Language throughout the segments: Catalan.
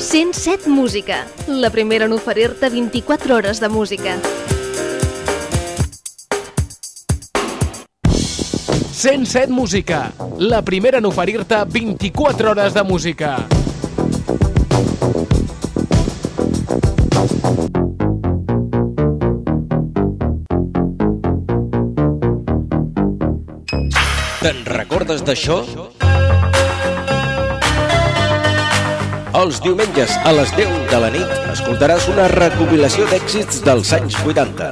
107 Música, la primera en oferir-te 24 hores de música. 107 Música, la primera en oferir-te 24 hores de música. Te'n recordes d'això? Els diumenges a les 10 de la nit escoltaràs una recopilació d'èxits dels anys 80.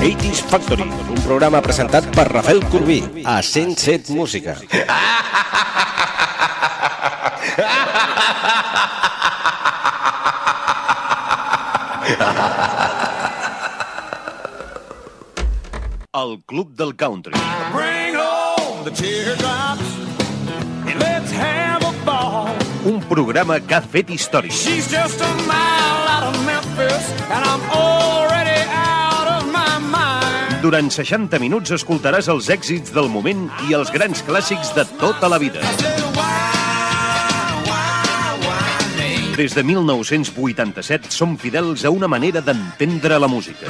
80's Factory, un programa presentat per Rafael Corbí a 107 Música. El Club del Country. Bring home the teardrops programa que ha fet història. She's just a mile out of Memphis and I'm already out of my mind. Durant 60 minuts escoltaràs els èxits del moment i els grans clàssics de tota la vida. Des de 1987 som fidels a una manera d'entendre la música.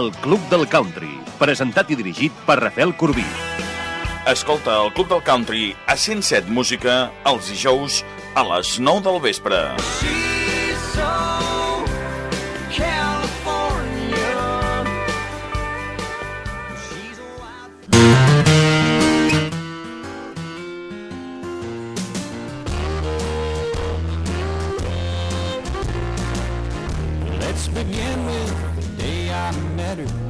El Club del Country, presentat i dirigit per Rafael Corbí. Escolta el Club del Country a 107 Música els dijous a les 9 del vespre. So Let's begin with the day I met her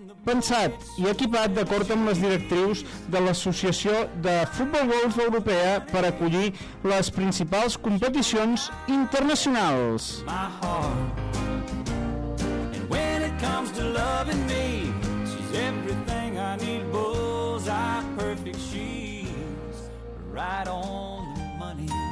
pensat i equipat d'acord amb les directrius de l'Associació de Futbol Golf Europea per acollir les principals competicions internacionals. right on.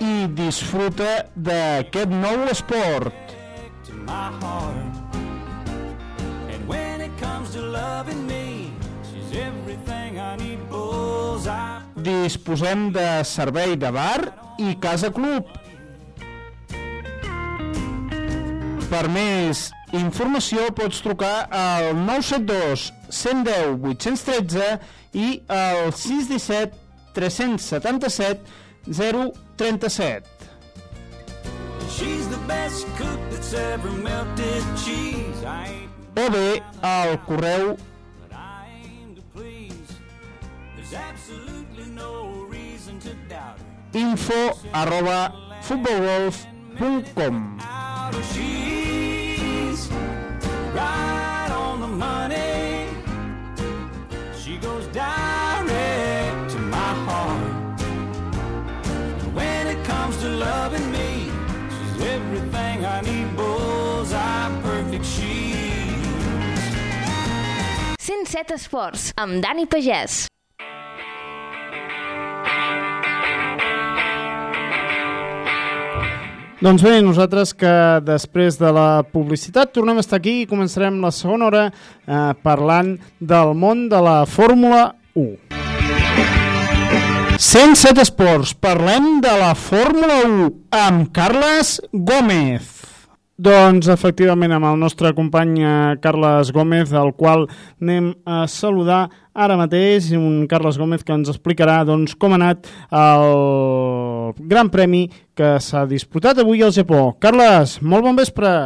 i disfruta d'aquest nou esport. Disposem de servei de bar i casa club. Per més informació pots trucar al 972 110 813 i al 617 377 037. She's the best cook that's ever melted cheese. I ain't O bé al correu. but I aim everything I need. Bullseye perfect. She's 107 Esports, amb Dani Pagès. Doncs bé, nosaltres que després de la publicitat tornem a estar aquí i començarem la segona hora eh, parlant del món de la Fórmula 1. 107 Esports, parlem de la Fórmula 1 amb Carles Gómez. Doncs efectivament amb el nostre company eh, Carles Gómez, el qual anem a saludar ara mateix, un Carles Gómez que ens explicarà doncs, com ha anat el Gran Premi que s'ha disputat avui al Japó. Carles, molt bon vespre!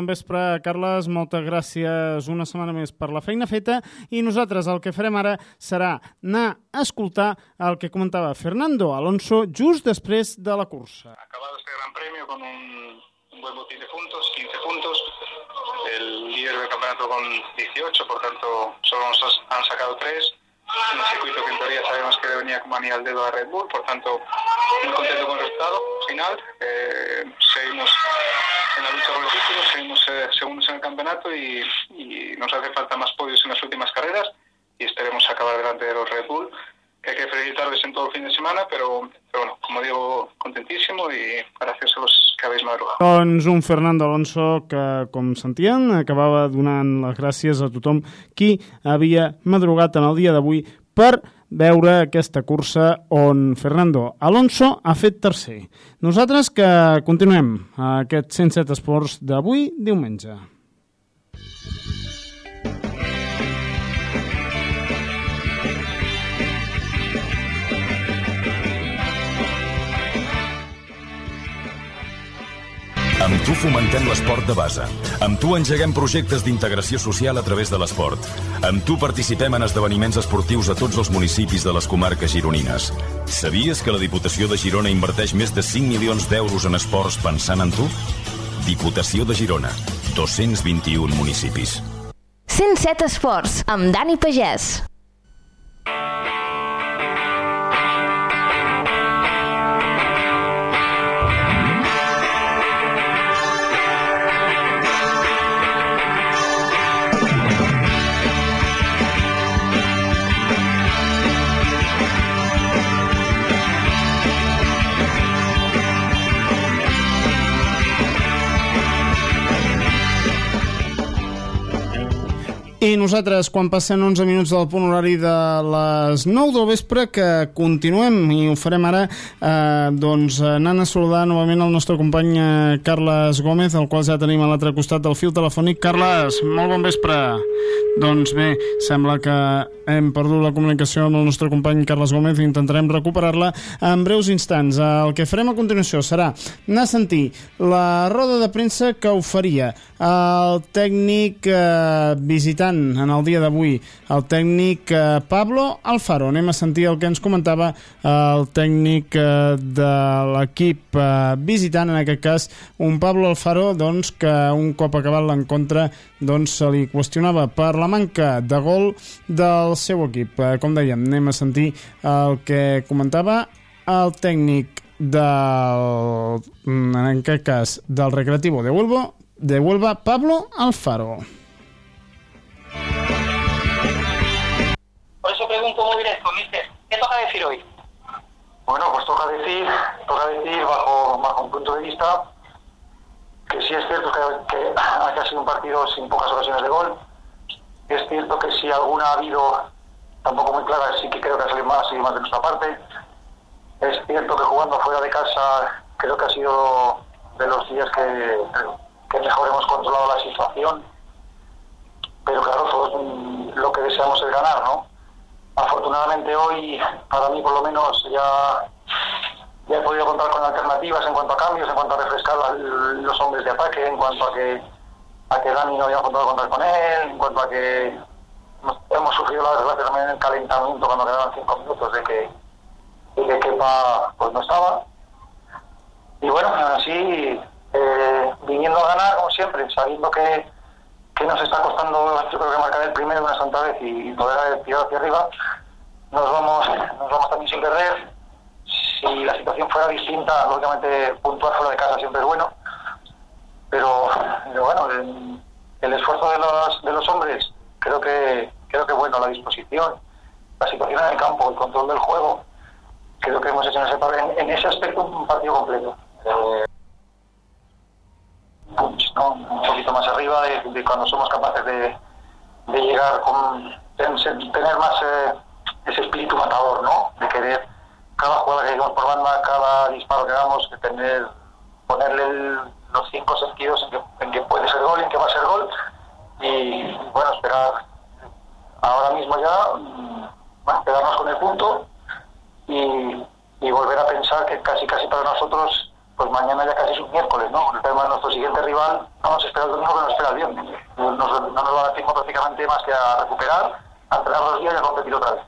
bon vespre, Carles. Moltes gràcies una setmana més per la feina feta i nosaltres el que farem ara serà anar a escoltar el que comentava Fernando Alonso just després de la cursa. Acabado este gran premio con un, un buen botín de puntos, 15 puntos, el líder del campeonato con 18, por tanto solo nos han sacado 3 un circuito que en teoría sabemos que le venía como anillo al dedo a Red Bull, por tanto, muy contento con el resultado final. Eh, seguimos en la lucha por el título, seguimos eh, segundos en el campeonato y, y, nos hace falta más podios en las últimas carreras y esperemos acabar delante de los Red Bull, que hay que felicitarles en todo el fin de semana, pero, pero bueno, como digo, contentísimo y gracias a los que habéis madrugado. Doncs un Fernando Alonso que, com sentien, acabava donant les gràcies a tothom qui havia madrugat en el dia d'avui per veure aquesta cursa on Fernando Alonso ha fet tercer. Nosaltres que continuem eh, aquest 107 Esports d'avui diumenge. tu fomentem l'esport de base. Amb tu engeguem projectes d'integració social a través de l'esport. Amb tu participem en esdeveniments esportius a tots els municipis de les comarques gironines. Sabies que la Diputació de Girona inverteix més de 5 milions d'euros en esports pensant en tu? Diputació de Girona. 221 municipis. 107 Esports, amb Dani Pagès. I nosaltres, quan passen 11 minuts del punt horari de les 9 del vespre, que continuem, i ho farem ara, eh, doncs anant a saludar novament el nostre company eh, Carles Gómez, el qual ja tenim a l'altre costat del fil telefònic. Carles, molt bon vespre. Doncs bé, sembla que hem perdut la comunicació amb el nostre company Carles Gómez i intentarem recuperar-la en breus instants. El que farem a continuació serà anar a sentir la roda de premsa que oferia el tècnic eh, visitant en el dia d'avui el tècnic eh, Pablo Alfaro. Anem a sentir el que ens comentava el tècnic eh, de l'equip eh, visitant, en aquest cas un Pablo Alfaro doncs, que un cop acabat l'encontre doncs, se li qüestionava per la manca de gol del seu equip. Eh, com dèiem, anem a sentir el que comentava el tècnic del, en aquest cas del Recreativo de Huelva, de Huelva Pablo Alfaro. Por eso pregunto muy directo, mister, ¿qué toca decir hoy? Bueno, pues toca decir, toca decir bajo, bajo un punto de vista que sí es cierto que, que ha sido un partido sin pocas ocasiones de gol. Es cierto que si alguna ha habido, tampoco muy clara, sí que creo que ha salido más, más de nuestra parte. Es cierto que jugando fuera de casa creo que ha sido de los días que, que mejor hemos controlado la situación. Pero claro, lo que deseamos es ganar, ¿no? Afortunadamente hoy, para mí por lo menos, ya, ya he podido contar con alternativas en cuanto a cambios, en cuanto a refrescar los hombres de ataque, en cuanto a que, a que Dani no había contado contar con él, en cuanto a que hemos, sufrido la desgracia también en el calentamiento cuando quedaban cinco minutos de que, de Kepa pues no estaba. Y bueno, así, eh, viniendo a ganar como siempre, sabiendo que, que nos está costando, yo creo que marcar el primero una santa vez y, y poder tirar hacia arriba, nos vamos, nos vamos también sin perder. Si la situación fuera distinta, lógicamente puntuar fuera de casa siempre es bueno, pero, pero bueno, el, esfuerzo de los, de los hombres, creo que, creo que bueno, la disposición, la situación en el campo, el control del juego, creo que hemos hecho en ese, en, en ese aspecto un partido completo. Eh, punch, ¿no? Un poquito más de, de cuando somos capaces de, de llegar con ten- tener más eh, ese espíritu matador, ¿no? De querer cada jugada que lleguemos por banda, cada disparo que hagamos, que tener, ponerle los cinco sentidos en que, en que puede ser gol en que va a ser gol y bueno, esperar ahora mismo ya, mm, quedarnos con el punto y, y volver a pensar que casi casi para nosotros pues mañana ya casi es un miércoles, ¿no? El tema de nuestro siguiente rival no nos espera el domingo, pero nos espera el viernes. No nos, no nos va a dar tiempo prácticamente más que a recuperar, a entrenar los días y a competir otra vez.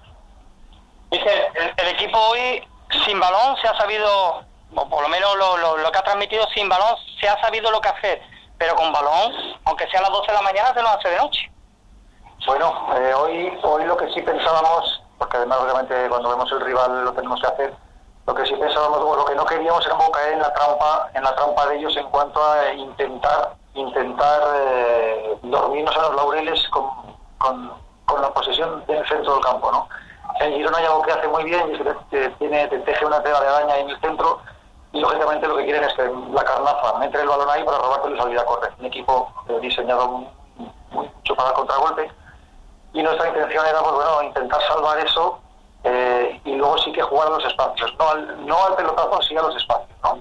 El, el equipo hoy sin balón se ha sabido, o por lo menos lo, lo- lo que ha transmitido sin balón, se ha sabido lo que hacer, pero con balón, aunque sea a las 12 de la mañana, se nos hace de noche. Bueno, eh, hoy, hoy lo que sí pensábamos, porque además obviamente cuando vemos el rival lo tenemos que hacer, lo que sí pensábamos, lo que no queríamos era caer en la trampa, en la trampa de ellos en cuanto a intentar, intentar eh, dormirnos en los laureles con, con, la posesión en el centro del campo, ¿no? En Girona hay algo que hace muy bien y es que tiene, te teje una tela de araña en el centro y lógicamente lo que quieren es que la carnaza mete el balón ahí para robarte y salir a correr. Un equipo eh, diseñado mucho para el contragolpe y nuestra intención era pues bueno intentar salvar eso eh, y luego sí que jugar a los espacios. No al, no al pelotazo sí a los espacios ¿no?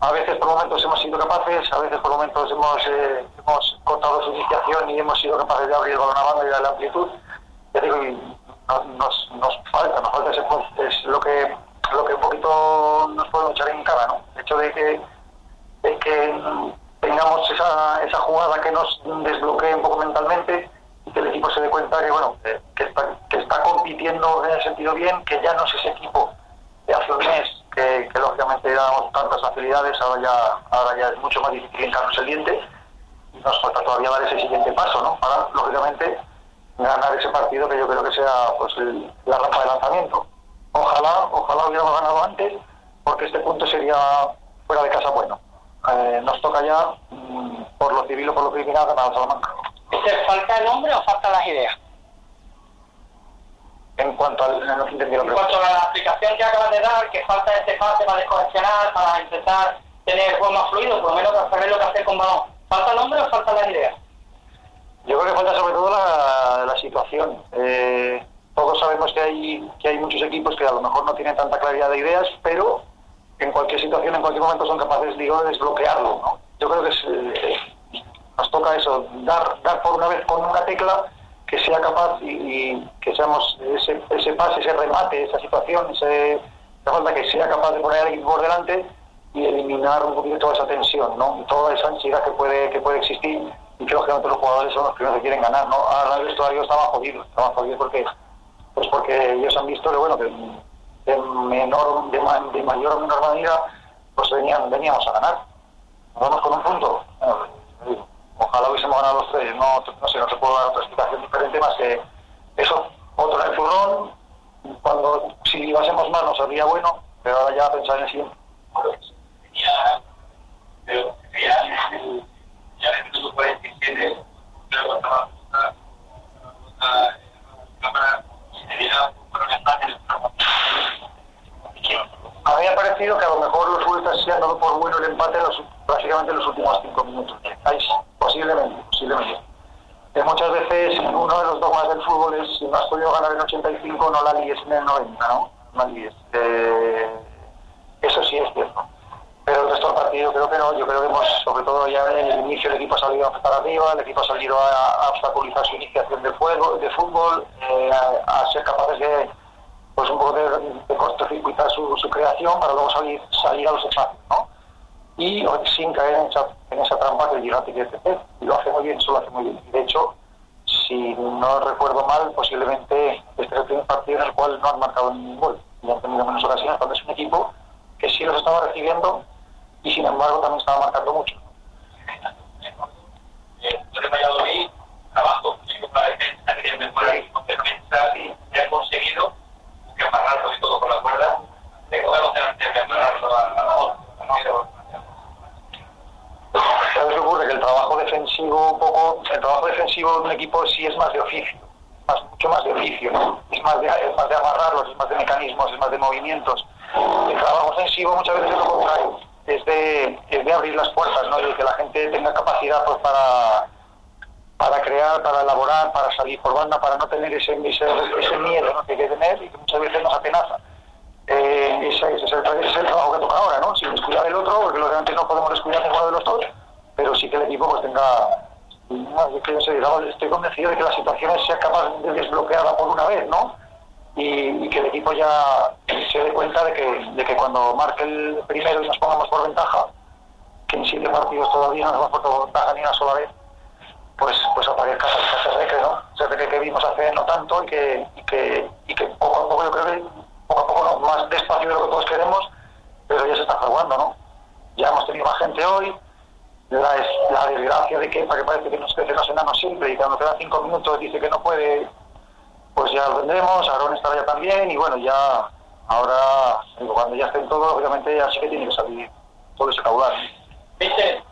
a veces por momentos hemos sido capaces a veces por momentos hemos eh, hemos cortado su iniciación y hemos sido capaces de abrir el balón a banda y darle amplitud. Ya digo y no- nos, nos falta nos falta ese es lo que lo que un poquito nos podemos echar en cara no el hecho de que de que tengamos esa, esa jugada que nos desbloquee un poco mentalmente y que el equipo se dé cuenta que bueno que, que está compitiendo en el sentido bien, que ya no es ese equipo de hace un mes que, lógicamente dábamos tantas facilidades, ahora ya, ahora ya es mucho más difícil hincarnos el diente nos falta todavía dar ese siguiente paso, ¿no? Para, lógicamente, ganar ese partido que yo creo que sea pues la rampa de lanzamiento. Ojalá, ojalá hubiéramos ganado antes, porque este punto sería fuera de casa bueno. Eh, nos toca ya, mm, por lo civil o por lo criminal, ganar a Salamanca. ¿Este falta el nombre o faltan las ideas? En cuanto al... No la En cuanto a la explicación que acabas de dar, que falta este fase para descongestionar, para intentar tener el juego más fluido, por lo menos para saber lo que hacer con balón. ¿Falta el nombre o faltan las ideas? Yo creo que falta sobre todo la, la situación. Eh, todos sabemos que hay, que hay muchos equipos que a lo mejor no tienen tanta claridad de ideas, pero en cualquier situación, en cualquier momento son capaces, digo, de desbloquearlo. ¿no? Yo creo que es, eh, nos toca eso, dar, dar por una vez con una tecla que sea capaz y, que seamos ese, ese pase, ese remate, esa situación, ese, falta que sea capaz de poner al equipo por delante y eliminar un poquito toda esa tensión, ¿no? Toda esa ansiedad que puede, que puede existir y que lógicamente los jugadores son los primeros que quieren ganar, ¿no? Ahora el vestuario estaba jodido, estaba jodido porque, pues porque ellos han visto que, bueno, que de menor, de, ma- de mayor o menor manera, pues venían, veníamos a ganar. Vamos con un punto. Ojalá hubiésemos ganado los tres, no, no sé, no te puedo dar otra explicación diferente más que eso, otro turrón, cuando si llevásemos más nos sería bueno, pero ahora ya pensar en el siguiente. A mí me ha parecido que a lo mejor los vueltas se han dado por bueno el empate los, prácticamente en los últimos cinco minutos. Posiblemente. Que muchas veces uno de los dogmas del fútbol es si no has podido ganar en 85 no la líes en el 90, ¿no? No líes. Eh, eso sí es cierto. Pero el resto del partido creo que no, yo creo que hemos, sobre todo ya en el inicio el equipo ha salido a estar arriba, el equipo ha salido a, obstaculizar su iniciación de, fuego, de fútbol, eh, a, ser capaces de, pues un poco de, de su creación para luego salir, salir a los espacios, ¿no? Y sin caer en esa, trampa que el Girati quiere hacer. Y lo hace muy bien, eso lo hace muy bien. De hecho, si no recuerdo mal, posiblemente este es el primer partido en el cual no han marcado ningún gol y han tenido menos ocasiones, cuando es un equipo que sí los estaba recibiendo y sin embargo también estaba marcando mucho. de Valladolid, trabajo mucho para la defensa, quería mejorar el equipo de defensa y he conseguido que amarrarlo y todo con la cuerda, de coger los delanteros y amarrarlo a a la otra. ¿Sabes qué ocurre? Que el trabajo defensivo, un poco, el trabajo defensivo de un equipo sí es más de oficio, más, mucho más de oficio, ¿no? Es más de, es más de amarrarlos, es más de mecanismos, es más de movimientos. El trabajo ofensivo muchas veces es lo contrario, es de, es de abrir las puertas, ¿no? Y de que la gente tenga capacidad pues para para crear, para elaborar, para salir por banda, para no tener ese, ese, ese miedo ¿no? que hay que tener y que muchas veces nos atenaza. Eh, ese, ese es el, ese es el trabajo que toca ahora, ¿no? Sin descuidar el otro, porque lógicamente no podemos descuidar ninguno de los dos, pero sí que el equipo pues tenga... No, yo estoy convencido de que la situación sea capaz de desbloquearla por una vez, ¿no? Y, y que el equipo ya se dé cuenta de que, de que cuando marque el primero y nos pongamos por ventaja, que en siete partidos todavía no nos hemos puesto por ventaja ni una sola vez, pues pues aparezca ese recre, ¿no? Ese recre que vimos hace no tanto y que, y que, y que poco a poco yo creo que poco a poco no, más despacio de lo que todos queremos, pero ya se está jugando, ¿no? Ya hemos tenido más gente hoy, la, es, la desgracia de para que parece que nos crece los enanos siempre y cuando quedan cinco minutos dice que no puede, pues ya lo tendremos, Aaron estará ya también y bueno, ya ahora, cuando ya estén todos, obviamente ya sí que tiene que salir todo ese caudal. ¿Viste?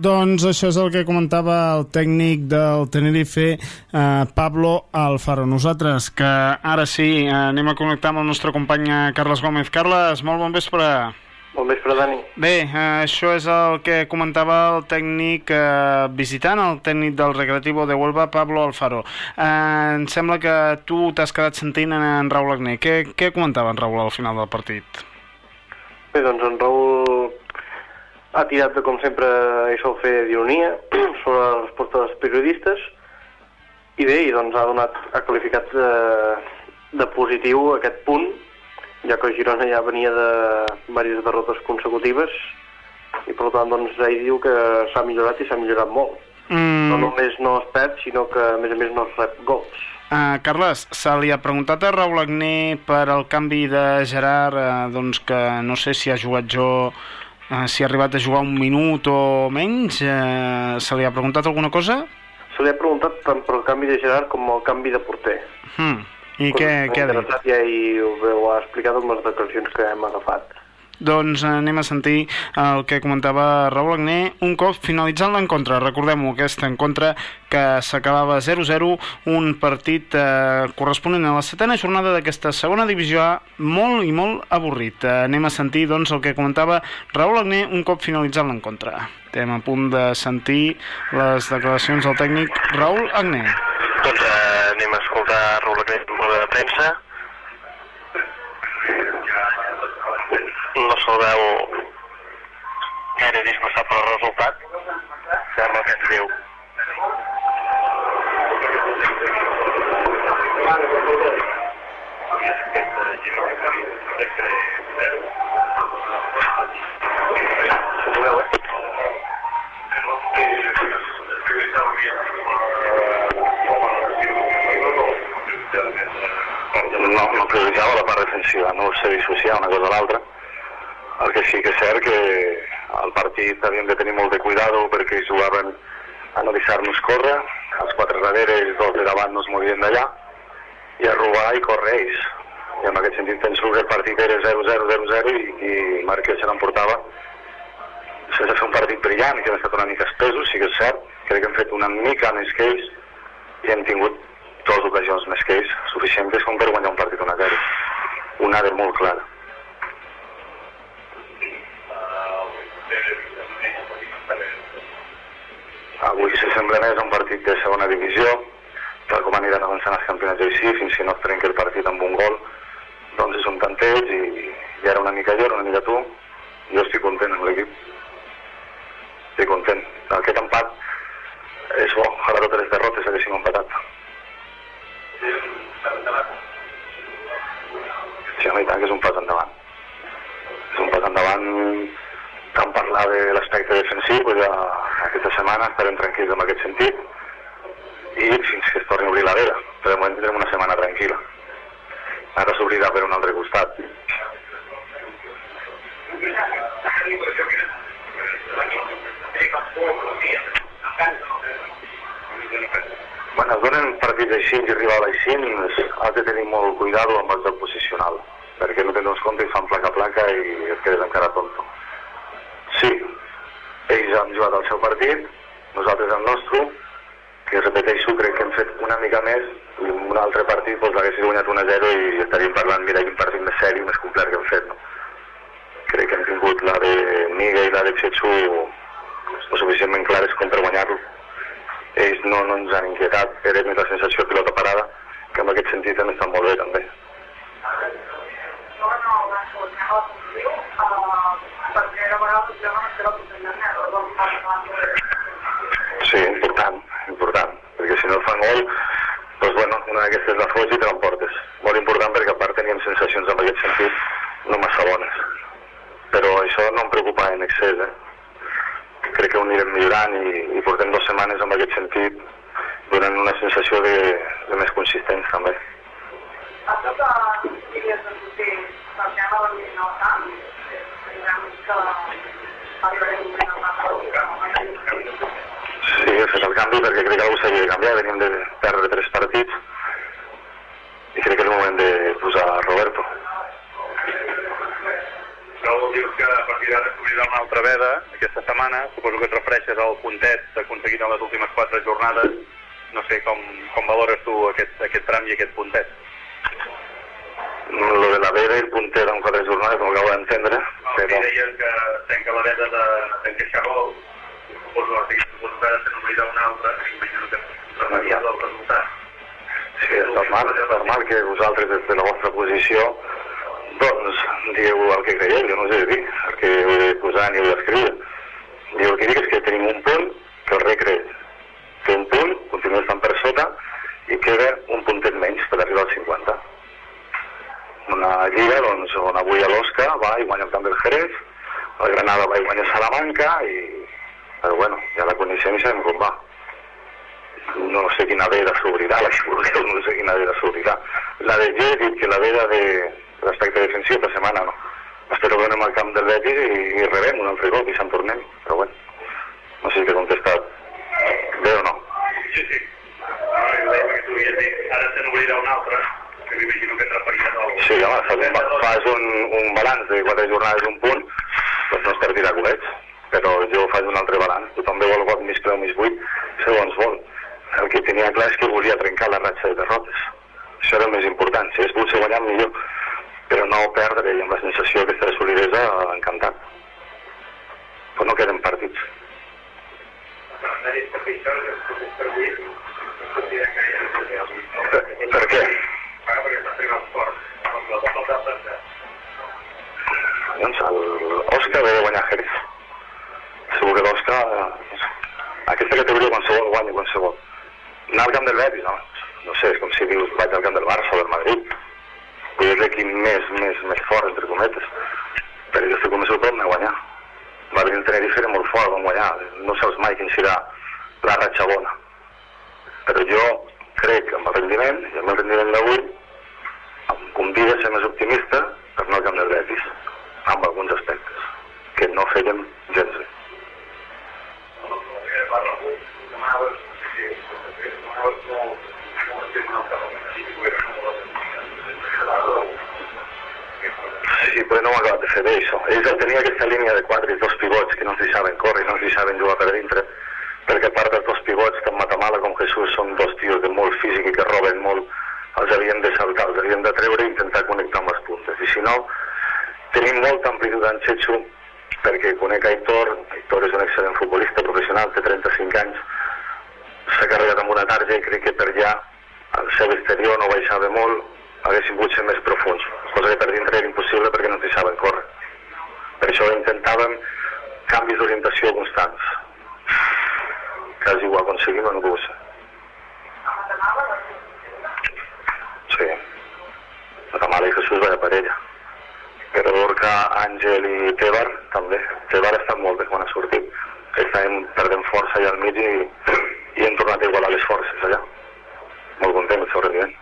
Doncs això és el que comentava el tècnic del Tenerife, eh, Pablo Alfaro. Nosaltres, que ara sí, eh, anem a connectar amb el nostre company eh, Carles Gómez. Carles, molt bon vespre. Bon vespre, Dani. Bé, eh, això és el que comentava el tècnic eh, visitant, el tècnic del Recreativo de Huelva, Pablo Alfaro. Eh, em sembla que tu t'has quedat sentint en, en Raül Agné. Què, què comentava en Raül al final del partit? Bé, doncs en Raül ha tirat, de, com sempre, i sol fer d'ironia sobre la resposta dels periodistes i bé, i doncs ha donat, ha qualificat de, de positiu aquest punt, ja que el Girona ja venia de diverses derrotes consecutives i per tant doncs ell diu que s'ha millorat i s'ha millorat molt. Mm. No només no es perd, sinó que a més a més no es rep gols. Uh, Carles, se li ha preguntat a Raül Agné per al canvi de Gerard, uh, doncs que no sé si ha jugat jo, uh, si ha arribat a jugar un minut o menys, uh, se li ha preguntat alguna cosa? Se li ha preguntat tant per el canvi de Gerard com el canvi de porter. Hmm. I què, què ha dit? Ja hi ho, ho ha explicat amb les declaracions que hem agafat. Doncs anem a sentir el que comentava Raül Agné un cop finalitzant l'encontre. Recordem-ho, aquest encontre que s'acabava 0-0, un partit eh, corresponent a la setena jornada d'aquesta segona divisió A, molt i molt avorrit. Eh, anem a sentir doncs, el que comentava Raül Agné un cop finalitzant l'encontre. Estem a punt de sentir les declaracions del tècnic Raül Agné. Doncs eh, anem a escoltar Raül Agné de premsa. Se'l veu gaire disgustat pel resultat. Sembla que ens diu. No, no prioritava la part defensiva, no ho sé dissociar una cosa a l'altra. El que sí que és cert que al partit havíem de tenir molt de cuidado perquè jugaven a no deixar-nos córrer, els quatre darrere i els dos de davant no es movien d'allà, i a robar i córrer ells. I en aquest sentit penso que el partit era 0-0, 0-0 i qui marqués se n'emportava sense fer un partit brillant, que hem estat una mica espesos, sí que és cert, crec que hem fet una mica més que ells i hem tingut dues ocasions més que ells, suficients com per guanyar un partit 1-0. Una de molt clara. Avui s'assembla més a un partit de segona divisió, tal com aniran avançant els campionats així, fins que no es trenqui el partit amb un gol, doncs és un tanteig i, i ara una mica jo, una mica tu, jo estic content amb l'equip. Estic content. Aquest empat és bo, a les altres derrotes haguéssim empatat. Sí, home, i tant que és un pas endavant. És un pas endavant tant parlar de l'aspecte defensiu, pues ja aquesta setmana estarem tranquils en aquest sentit i fins que es torni a obrir la veda. Però de moment tindrem una setmana tranquil·la. Ara s'obrirà per un altre costat. Quan es donen partits així i rival així, has de tenir molt cuidado amb el joc posicional, perquè no tens compte i fan placa-placa i et quedes encara tonto. Ells han jugat el seu partit, nosaltres el nostre, que repeteixo, crec que hem fet una mica més i un altre partit doncs, haguéssim guanyat 1-0 i estaríem parlant, mira, quin partit més seri, més complet que hem fet. No? Crec que hem tingut la de Miga i la de Txetxu lo suficientment clares com per guanyar-lo. Ells no, no ens han inquietat, era més la sensació pilota parada, que en aquest sentit han estat molt bé també. Sí, important, important, perquè si no et fan gol, doncs bueno, una d'aquestes la fots i te l'emportes. Molt important perquè a part teníem sensacions en aquest sentit no massa bones. Però això no em preocupa en excés, eh? Crec que ho anirem millorant i, i portem dues setmanes en aquest sentit donant una sensació de, de més consistència també. Sí, he fet el canvi perquè crec que algú s'havia de canviar, veníem de perdre tres partits i crec que és el moment de posar Roberto. Raül, dius que a partir d'ara s'obrirà una altra veda aquesta setmana. Suposo que et refereixes al puntet aconseguit en les últimes quatre jornades. No sé com, com valores tu aquest, aquest tram i aquest puntet. Lo de la veda i el punter en quatre jornades, com acabo d'entendre. Sí, deies que tanca la veda de- d'encaixar gol. Suposo que suposo que se n'obrirà una altra i imagino que remediat el resultat. Sí, és normal, és normal que vosaltres des de la vostra posició doncs dieu el que creieu, jo no de dir el que heu de posar ni heu d'escriure. Jo el que dic és que tenim un punt que el recre té un punt, continua estant per sota i queda un puntet menys per arribar als 50. Una lliga doncs, on avui l'Osca va i guanya el camp del Jerez, el Granada va i guanya Salamanca i... Però bueno, ja la coneixem i sabem com va. no sé quina veda s'obrirà, la xurgueu no sé quina veda s'obrirà. La de he dit que la veda de l'aspecte defensiu per setmana no. Espero que anem al camp del Betis i, i rebem un altre cop i se'n tornem, però bueno, no sé si t'he contestat bé o no. Sí, sí. Ara se n'obrirà una altra, que m'imagino que. Sí, home, fas un, fas un, un balanç de quatre jornades d'un punt, doncs no és per tirar colets, però jo faig un altre balanç. Tothom veu el vot mig preu, mig buit, segons vol. El que tenia clar és que volia trencar la ratxa de derrotes. Això era el més important. Si es potser guanyar, millor. Però no perdre i amb la sensació aquesta de solidesa, encantat. Però no queden partits. Per què? Categoria qualsevol guanya qualsevol. Anar al camp del Betis, no? No sé, és com si dius vaig al camp del Barça o del Madrid. Vull dir l'equip més, més, més fort, entre cometes. Però jo estic convençut que a guanyar. Va venir el Tenerife era molt fort, vam guanyar. No saps mai quin serà la ratxa bona. Però jo crec que amb el rendiment, i amb el rendiment d'avui, em convida a ser més optimista per anar al camp del Betis, amb alguns aspectes, que no feien gens bé. Sí, però no ho acabat de fer bé, això. Ells el tenia aquesta línia de quatre i dos pivots que no ens deixaven córrer, no ens deixaven jugar per dintre, perquè a part dels dos pivots, tant Matamala com Jesús són dos tios de molt físic i que roben molt, els havien de saltar, els havien de treure i intentar connectar amb les puntes. I si no, tenim molta amplitud en Chechu, perquè conec Aitor, Aitor és un excel·lent futbolista professional, té 35 anys, s'ha carregat amb una tarja i crec que per allà el seu exterior no baixava molt, haguessin pogut ser més profuns, cosa que per dintre era impossible perquè no ens deixaven córrer. Per això intentàvem canvis d'orientació constants. Quasi ho aconseguim puc ser. Sí. Matamala i Jesús vaya parella. Però Dorca, Àngel i Tebar també. Tebar ha estat molt bé quan ha sortit. Estàvem perdent força allà al mig i, i hem tornat a igualar les forces allà. Molt content del seu rendiment.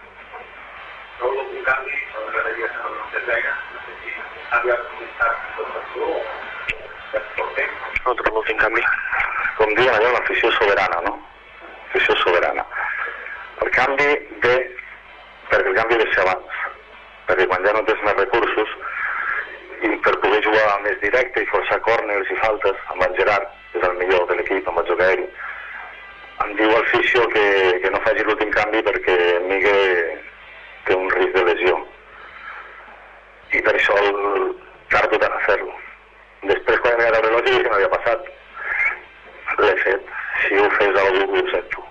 un canvi, que no vega, no sé si havia començat tot això o Otro l'últim canvi. Com diuen allò, l'afició soberana, no? L'afició soberana. El canvi ve perquè el canvi de ser abans. Perquè quan ja no tens més recursos i per poder jugar més directe i forçar córners i faltes amb el Gerard, que és el millor de l'equip, amb el joc aeri, em diu el fisio que, que no faci l'últim canvi perquè Miguel té un risc de lesió. I per això el tardo tant a fer-lo. Després, quan he mirat el rellotge, que no havia passat. L'he fet. Si ho fes algú, ho sento.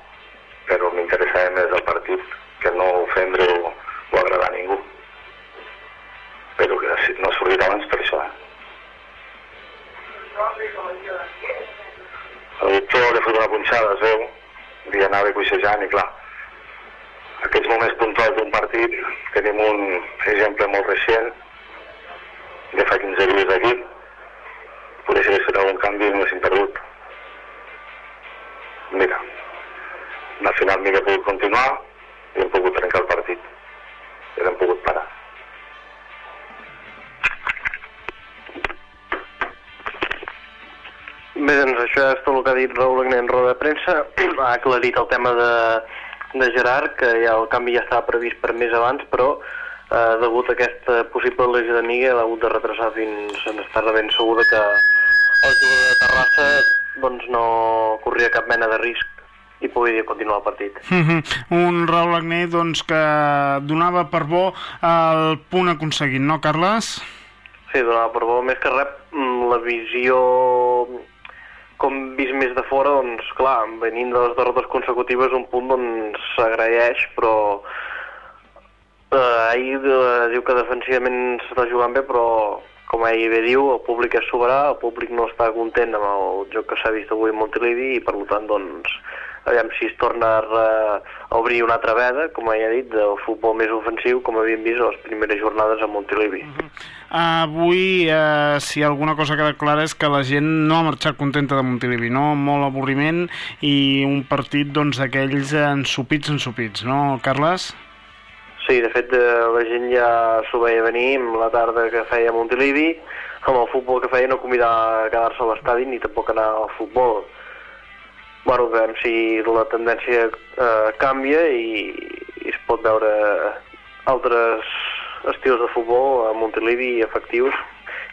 Però m'interessava més el partit que no ofendre o, o agradar a ningú. Però que no ha sortit abans per això? El doctor li ha fet una punxada, es veu, i anava coixejant i clar, aquests moments puntuals d'un partit tenim un exemple molt recent de fa 15 dies aquí potser si hagués fet algun canvi no haguéssim perdut. Mira al final ha pogut continuar i hem pogut trencar el partit. I l'hem pogut parar Bé, doncs això és tot el que ha dit Raül Agné en roda de premsa. Ha aclarit el tema de, de Gerard, que ja el canvi ja estava previst per més abans, però eh, degut a aquesta possible lesió de Miguel ha hagut de retrasar fins en estar ben segur de que el jugador de Terrassa doncs, no corria cap mena de risc i podia continuar el partit. Mhm. Un Raül Agné doncs, que donava per bo el punt aconseguit, no, Carles? Sí, donava per bo més que rep mm, la visió com vist més de fora, doncs clar, venint de les derrotes consecutives un punt doncs s'agraeix, però eh, ahir eh, diu que defensivament s'està jugant bé, però com ell bé diu, el públic és soberà, el públic no està content amb el joc que s'ha vist avui a Montilivi i per tant doncs aviam si es torna a, a obrir una altra veda, com ja he dit, del futbol més ofensiu, com havíem vist a les primeres jornades a Montilivi. Avui, eh, si alguna cosa queda clara és que la gent no ha marxat contenta de Montilivi, no? Molt avorriment i un partit doncs d'aquells ensupits, ensupits, no, Carles? Sí, de fet, eh, la gent ja s'ho veia venir amb la tarda que feia Montilivi, amb el futbol que feia no convidava a quedar-se a l'estadi ni tampoc anar al futbol. Bueno, veurem si la tendència eh, canvia i, i es pot veure altres estils de futbol a Montilivi efectius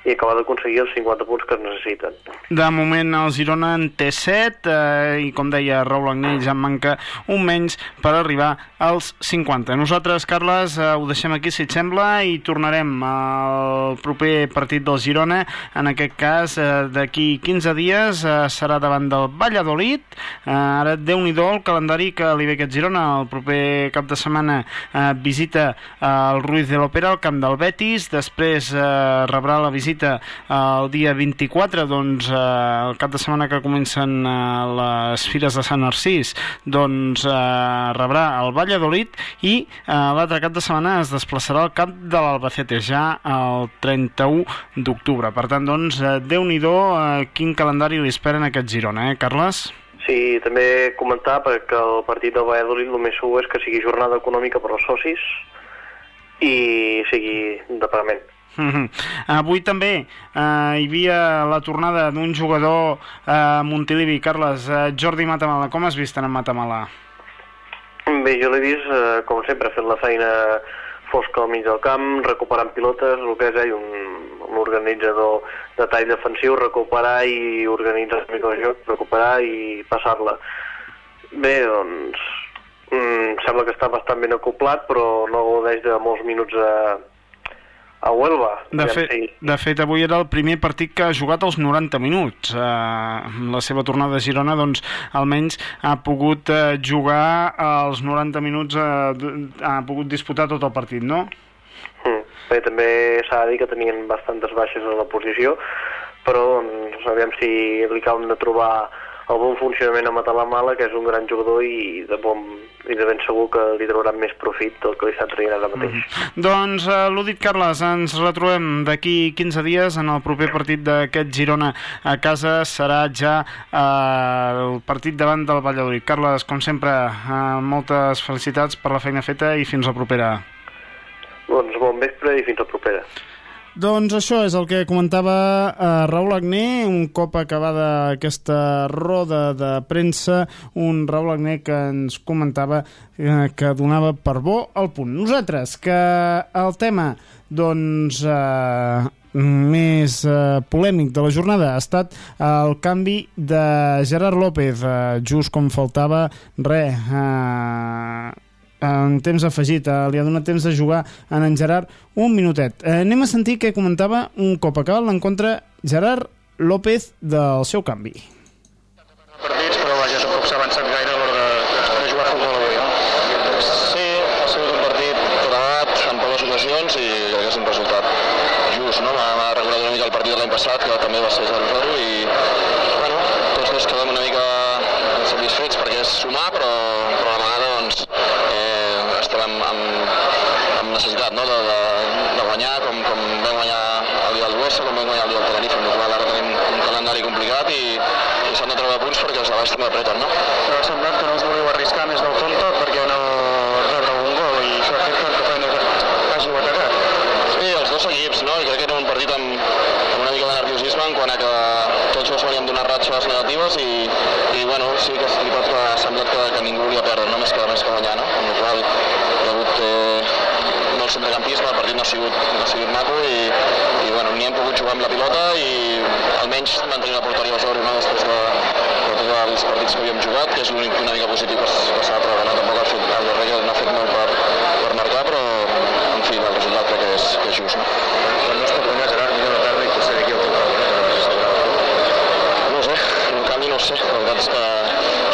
i acabar d'aconseguir els 50 punts que es necessiten. De moment el Girona en té 7 eh, i com deia Raül Agnell ja en manca un menys per arribar als 50. Nosaltres, Carles, eh, ho deixem aquí si et sembla i tornarem al proper partit del Girona. En aquest cas, eh, d'aquí 15 dies eh, serà davant del Valladolid. Eh, ara, déu nhi el calendari que li ve aquest Girona. El proper cap de setmana eh, visita eh, el Ruiz de l'Opera al camp del Betis, després eh, rebrà la visita eh, el dia 24, doncs eh, el cap de setmana que comencen eh, les Fires de Sant Narcís, doncs eh, rebrà el Valladolid i eh, l'altre cap de setmana es desplaçarà al camp de l'Albacete ja el 31 d'octubre. Per tant, doncs, eh, Déu-n'hi-do eh, quin calendari li espera en aquest Girona, eh, Carles? Sí, també comentar perquè el partit del Valladolid el més segur és que sigui jornada econòmica per als socis i sigui de pagament. Mhm. Avui també eh, hi havia la tornada d'un jugador eh, Montilivi, Carles, eh, Jordi Matamala. Com has vist en Matamala? Bé, jo l'he vist, eh, com sempre, fent la feina fosca al mig del camp, recuperant pilotes, el que és ell, un, un organitzador de tall defensiu, recuperar i organitzar el joc, recuperar i passar-la. Bé, doncs, mm, sembla que està bastant ben acoplat, però no gaudeix de molts minuts a, a Huelva. De, fe, si- de fet, avui era el primer partit que ha jugat als 90 minuts. Eh, amb la seva tornada a Girona, doncs, almenys ha pogut eh, jugar als 90 minuts, eh, ha pogut disputar tot el partit, no? Mm. Bé, també s'ha de dir que tenien bastantes baixes a la posició, però doncs, aviam si li cal de trobar el bon funcionament a Matalamala, que és un gran jugador i de, bon, i de ben segur que li trauran més profit del que li està traient ara mateix. Doncs, eh, l'ho dit Carles, ens retrobem d'aquí 15 dies en el proper partit d'aquest Girona a casa. Serà ja eh, el partit davant del Valladolid. Carles, com sempre, eh, moltes felicitats per la feina feta i fins la propera. Doncs bon vespre i fins la propera. Doncs això és el que comentava eh, Raül Agné, un cop acabada aquesta roda de premsa, un Raül Agné que ens comentava eh, que donava per bo el punt. Nosaltres, que el tema doncs, eh, més eh, polèmic de la jornada ha estat el canvi de Gerard López, eh, just com faltava res, eh, en temps afegit, eh, li ha donat temps de jugar en en Gerard un minutet. Eh, anem a sentir què comentava un cop acabat l'encontre Gerard López del seu canvi. partits, però vaja, tampoc s'ha avançat gaire a l'hora de, de jugar futbol avui, no? Sí, ha sigut un partit treballat en poques ocasions i crec que és un resultat just, no? M'ha recordat una mica el partit de l'any passat, que també va ser 0-0 i, bueno, tots dos quedem una mica satisfets perquè és sumar, però, però a la vegada, doncs, eh, estem amb, amb, amb necessitat, no?, de, de, de guanyar, com, com vam guanyar el dia del Buesa, com vam guanyar el dia del Tenerife, amb la qual ara tenim un calendari complicat i, i s'han de treure punts perquè els de baix també apreten, no? Però ha semblat que no us voleu arriscar més del compte perquè no rebre un gol i això ha fet que el que no hàgiu atacat. Sí, els dos equips, no? I crec que era un partit amb, amb una mica de nerviosisme en quant a que tots dos veníem d'unes ratxes negatives i, i bueno, sí que és veritat que ha semblat que, que ningú volia perdre, no? Més que, més que guanyar, no? Amb la qual cosa hi ha hagut eh, no el el partit no ha sigut, no ha sigut maco i, i bueno, ni hem pogut jugar amb la pilota i almenys mantenir la porteria a zero no? després de, de tots els partits que havíem jugat, que és l'únic una mica positiu que, s'ha treure. No? Tampoc ha fet, el darrere no ha fet molt per, per marcar, però en fi, el resultat crec que és, que és just. No? Quan no es pot guanyar, Gerard, millor la tarda i potser d'aquí no? Ho sé, en canvi no ho sé, la veritat és que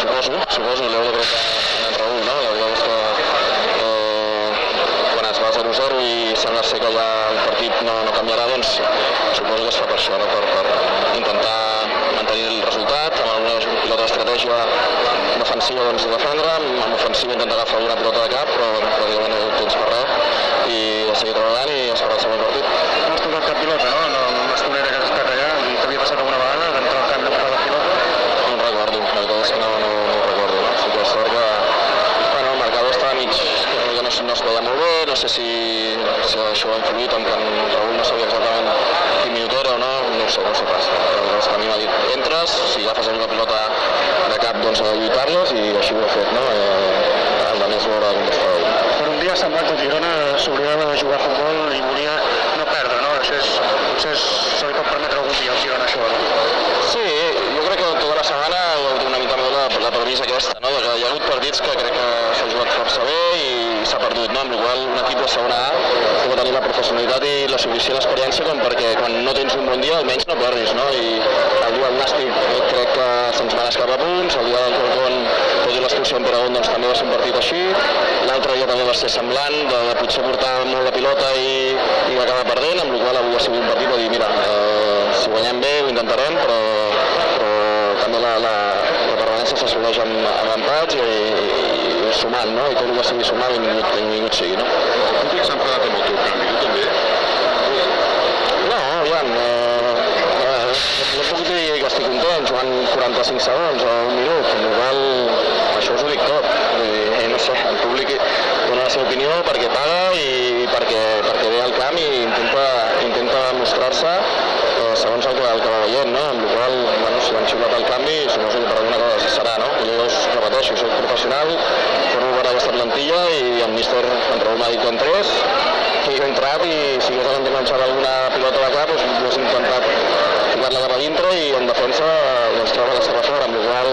suposo, suposo, l'heu de preguntar a en Raül, no? La veritat és que eh, quan es va 0-0 i sembla ser que ja el partit no, no canviarà, doncs suposo que es fa per això, no? per, per intentar mantenir el resultat, amb alguna pilota d'estratègia de defensiva doncs, defendre, amb, amb ofensiva intentar agafar una pilota de cap, però pràcticament no tens per res, i a seguir treballant i esperar el següent partit. No has tocat cap pilota, no? no L'estonera que has estat allà, i t'havia passat alguna vegada d'entrar al camp de tocar la pilota? No en recordo, la veritat és que no, no, no ho recordo. No? Sí que és cert que bueno, el marcador estava mig, que no, no es veia molt bé, no sé si, si això ha influït en en Raül no sabia exactament quin minut era o no, no ho sé, no ho sé pas. Que a mi m'ha dit, entres, si agafes alguna pilota de cap, doncs a lluitar-les i així ho he fet, no? Eh, el de més veure com ell. Per un dia ha semblat que Girona s'oblidava de jugar a futbol i volia no perdre, no? Això és, potser és, se li pot permetre algun dia al Girona això, no? Sí, jo crec que tota la setmana una mica més la, la premissa aquesta, no? De que hi ha hagut partits que crec que s'ha jugat força bé i s'ha perdut, no? Amb cosa, un equip de segona A ha de tenir la professionalitat i la suficient experiència com perquè quan no tens un bon dia almenys no perdis, no? I el dia del Nàstic eh, crec que se'ns van escapar punts, el dia del Corcón, tot i l'expulsió en Peragón, doncs també va ser un partit així, l'altre dia també va ser semblant, de, de potser portar molt la pilota i, i acabar perdent, amb la qual avui ha sigut un partit de dir, mira, eh, si guanyem bé ho intentarem, però, però també la, la, la permanència s'assoleix amb, amb empats i, i, i sumant, no? I tot el que sigui sumar, benvingut, benvingut sigui, no? Pic s'ha enfadat amb el teu canvi, tu també? No, aviam, eh, eh, no puc dir que estic content jugant 45 segons o un minut, amb qual cosa això us ho dic tot. Dir, eh, no sé, el públic dona la seva opinió perquè paga i perquè, perquè ve al camp i intenta, intenta mostrar-se segons el que, el que va veient, no? Amb la qual bueno, si han xiulat el canvi, suposo que per alguna cosa serà, no? Jo us repeteixo, soc professional, formo part d'aquesta plantilla i el míster en Raül m'ha dit que entrés, que jo he entrat i si jo t'han enganxat alguna pilota de cap, doncs ho has intentat ficar-la cap a dintre i en defensa doncs treure la seva fora, amb la qual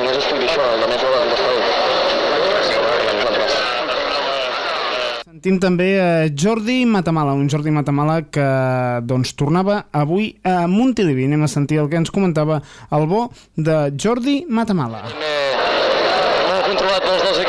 només us puc dir això, de més veure com està Sentim també eh, Jordi Matamala, un Jordi Matamala que doncs, tornava avui a Montilivi. Anem a sentir el que ens comentava el bo de Jordi Matamala. Molt controlat pels dos equips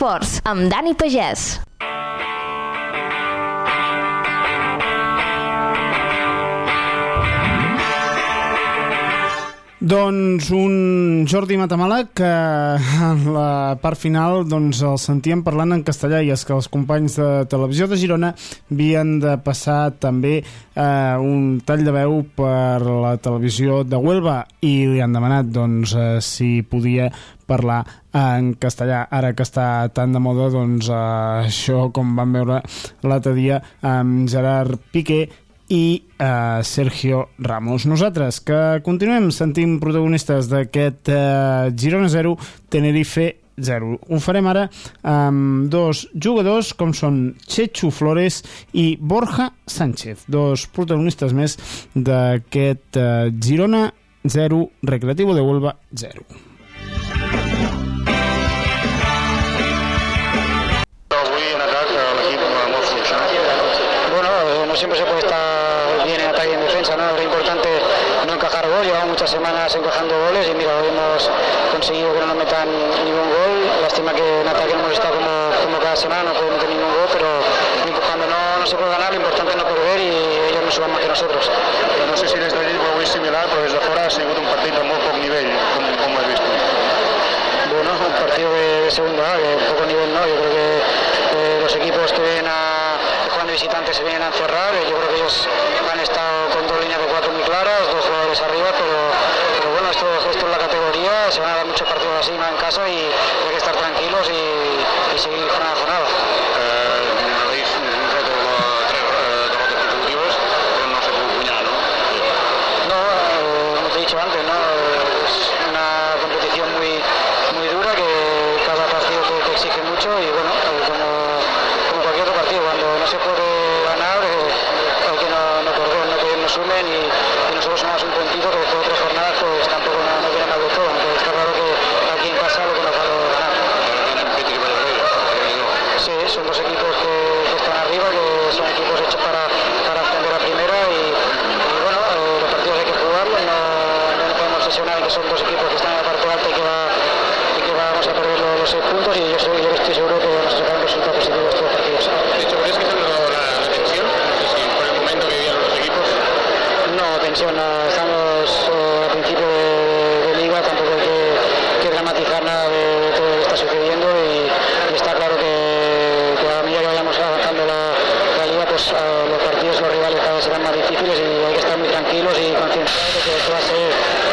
Esports, amb Dani Pagès. Doncs un Jordi Matamala que en la part final doncs, el sentíem parlant en castellà i és que els companys de Televisió de Girona havien de passar també eh, un tall de veu per la televisió de Huelva i li han demanat doncs, eh, si podia parlar en castellà. Ara que està tan de moda, doncs eh, això, com vam veure l'altre dia amb Gerard Piqué, i eh, Sergio Ramos. Nosaltres, que continuem sentint protagonistes d'aquest eh, Girona 0, Tenerife 0. Ho farem ara amb dos jugadors com són Chechu Flores i Borja Sánchez, dos protagonistes més d'aquest eh, Girona 0, Recreativo de Huelva 0. Avui en atac l'equip molt ¿no? Bueno, no siempre se puede estar defensa, ¿no? Lo importante no encajar gol, llevamos muchas semanas encajando goles y mira, hoy hemos conseguido que no nos metan ningún gol. Lástima que en ataque no hemos estado como, como cada semana, no podemos meter ningún gol, pero cuando no, no se puede ganar, lo importante es no perder y ellos no suban más que nosotros. No sé si des ho heu vist similar, però des de fora ha sigut un partit de molt poc nivell, com, com ho he vist. Bueno, un partido de, de segunda A, de poco nivel no, yo creo que eh, los equipos que vienen a de visitantes se vienen a encerrar, eh, yo creo que ellos han estado con dos líneas de cuatro muy claras, dos jugadores arriba, pero, bueno, esto, esto es la categoría, se van a dar muchos partidos así ¿no? en casa y hay que estar tranquilos y, seguir jornada a jornada. Habéis un reto de tres eh, derrotes consecutivas, però no se pudo punyar, ¿no? No, eh, como te he dicho antes, ¿no? Eh, es una competición muy, muy dura que cada partido te, te exige mucho y bueno, eh, como, como cualquier otro partido, cuando no se puede ganar eh, hay que no, no perder, no que nos sumen y, y nosotros somos un puntito que después de tres jornadas pues tampoco no, no viene mal de todo, entonces está claro que aquí en casa lo que nos va a ganar. Sí, son dos equipos que, que están arriba, que son equipos hechos para, para ascender a primera y, y bueno, eh, los partidos hay que jugarlos, no, no nos podemos obsesionar en que son dos equipos que están en la parte alta y que, va, y que vamos a perder los, los seis puntos y yo, soy- yo estoy seguro que vamos a sacar un resultado positivo de estos dos partidos. ¿Crees que se ha notado la, la tensión? No sé si por el momento que vivían los equipos. No, tensión, no, estamos eh, a principio de, de liga, tampoco hay que, que dramatizar nada de, de todo lo que está sucediendo y, y está claro que, que a medida que vayamos avanzando la, la liga, pues eh, los partidos, los rivales cada vez serán más difíciles y hay que estar muy tranquilos y concienciados de que esto va a ser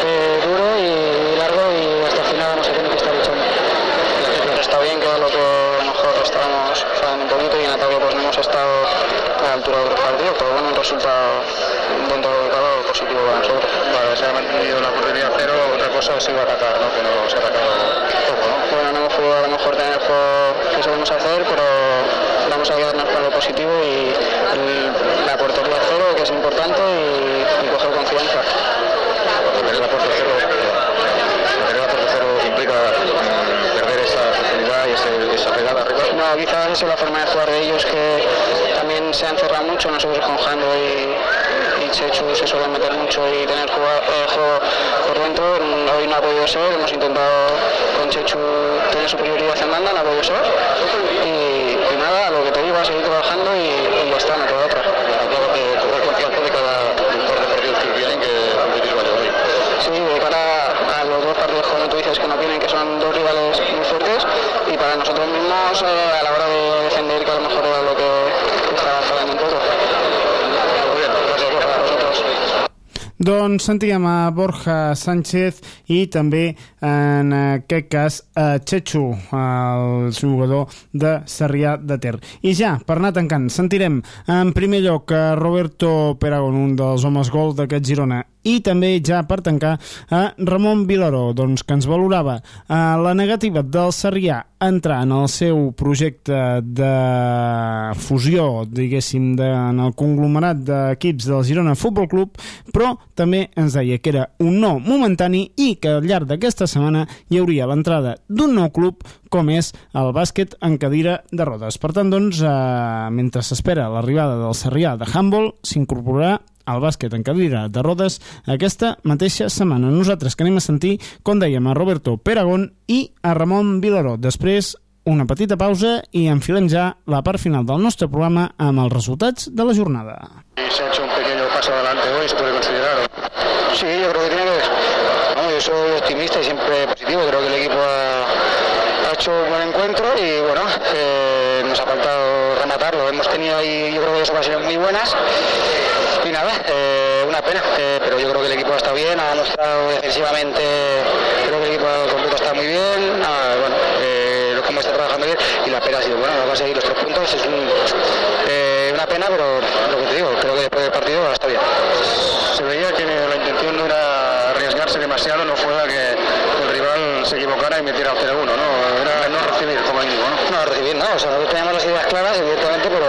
eh, duro y, largo y hasta el final vamos a tener que estar luchando. Está bien que a lo que a lo mejor estábamos fallando un poquito y en ataque pues no hemos estado a la altura de otros partidos, un resultado de todo positivo para nosotros. Vale, se ha mantenido la oportunidad cero, otra cosa ha sido atacar, ¿no? Que no se ha atacado poco, ¿no? Bueno, no hemos podido a lo mejor tener el juego que sabemos hacer, pero vamos a quedarnos con lo positivo y el- la portería cero, que es importante, y, y coger confianza. Perder la puerta cero, perder la puerta cero implica perder esa oportunidad y ese- esa pegada. No, quizás es la forma de jugar de ellos, que también se han cerrado mucho, nosotros con Jando y, y Chechu se suelen meter mucho y tener jugado- eh, juego por dentro. Hoy no ha podido ser, hemos intentado con Chechu tener superioridad en banda, no ha podido ser. Y, y nada, lo que te digo, a seguir trabajando y, y ya está, no queda otra. Sí, de cara a los dos partidos, como tú dices, que nos vienen, que son dos rivales muy fuertes, para nosotros mismos eh, a la hora de defender, que a lo mejor era lo que estaba fallando a vosotros. Doncs sentíem a Borja Sánchez i també, en aquest cas, a Chechu, el jugador de Sarrià de Ter. I ja, per anar tancant, sentirem en primer lloc a Roberto Peragon, un dels homes gol d'aquest Girona, i també ja per tancar a Ramon Vilaró, doncs, que ens valorava eh, la negativa del Sarrià entrar en el seu projecte de fusió, diguéssim, de, en el conglomerat d'equips del Girona Futbol Club, però també ens deia que era un no momentani i que al llarg d'aquesta setmana hi hauria l'entrada d'un nou club com és el bàsquet en cadira de rodes. Per tant, doncs, eh, mentre s'espera l'arribada del Sarrià de Handball, s'incorporarà al bàsquet en cadira de rodes aquesta mateixa setmana. Nosaltres que anem a sentir, com dèiem, a Roberto Peragón i a Ramon Vilaró. Després una petita pausa i enfilem ja la part final del nostre programa amb els resultats de la jornada. Se ha hecho un pequeño paso adelante hoy, se puede considerar. Sí, yo creo que tiene que. Vamos, yo soy optimista y siempre positivo. Creo que el equipo ha, ha hecho un buen encuentro y bueno, eh, nos ha faltado rematarlo. Hemos tenido ahí, yo creo que dos ocasiones muy buenas. Eh, una pena, eh, pero yo creo que el equipo está bien, ha mostrado defensivamente, creo que el equipo completo está muy bien. Nada, bueno, eh, lo como está trabajando bien y la pena ha sido bueno, no conseguir los tres puntos es un, eh, una pena, pero lo que te digo, creo que después del partido está bien. Se veía que la intención no era arriesgarse demasiado, no fuera que el rival se equivocara y metiera el 0-1, ¿no? Era no recibir como mínimo, ¿no? No recibir, no, o sea, nosotros teníamos las ideas claras, evidentemente, pero